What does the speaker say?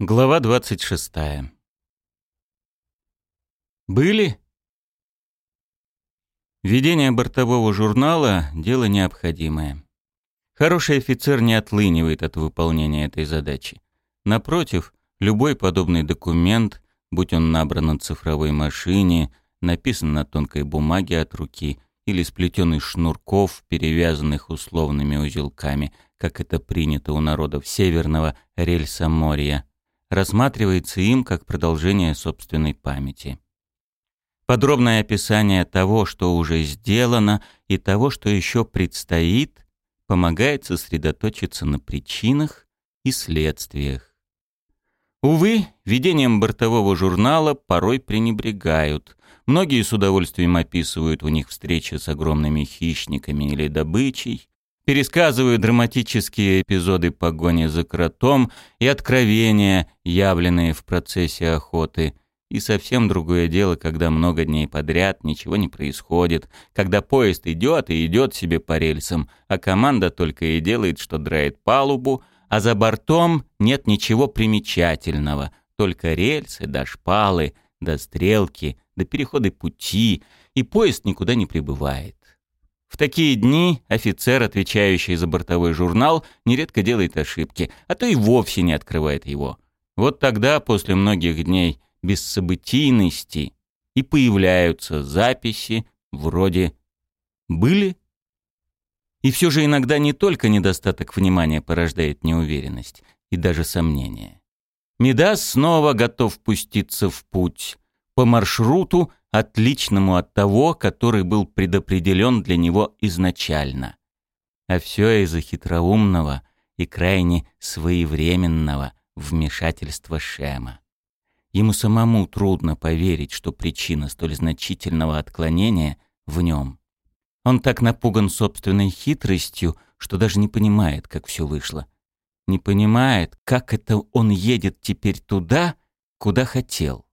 Глава 26. Были? Ведение бортового журнала – дело необходимое. Хороший офицер не отлынивает от выполнения этой задачи. Напротив, любой подобный документ, будь он набран на цифровой машине, написан на тонкой бумаге от руки или сплетен из шнурков, перевязанных условными узелками, как это принято у народов Северного рельса-моря, рассматривается им как продолжение собственной памяти. Подробное описание того, что уже сделано, и того, что еще предстоит, помогает сосредоточиться на причинах и следствиях. Увы, ведением бортового журнала порой пренебрегают. Многие с удовольствием описывают в них встречи с огромными хищниками или добычей, пересказываю драматические эпизоды погони за кротом и откровения, явленные в процессе охоты. И совсем другое дело, когда много дней подряд ничего не происходит, когда поезд идет и идет себе по рельсам, а команда только и делает, что драет палубу, а за бортом нет ничего примечательного, только рельсы да шпалы, да стрелки, да переходы пути, и поезд никуда не прибывает. В такие дни офицер, отвечающий за бортовой журнал, нередко делает ошибки, а то и вовсе не открывает его. Вот тогда, после многих дней бессобытийности, и появляются записи вроде «были?». И все же иногда не только недостаток внимания порождает неуверенность и даже сомнение. Медас снова готов пуститься в путь по маршруту, отличному от того, который был предопределен для него изначально. А все из-за хитроумного и крайне своевременного вмешательства Шема. Ему самому трудно поверить, что причина столь значительного отклонения в нем. Он так напуган собственной хитростью, что даже не понимает, как все вышло. Не понимает, как это он едет теперь туда, куда хотел.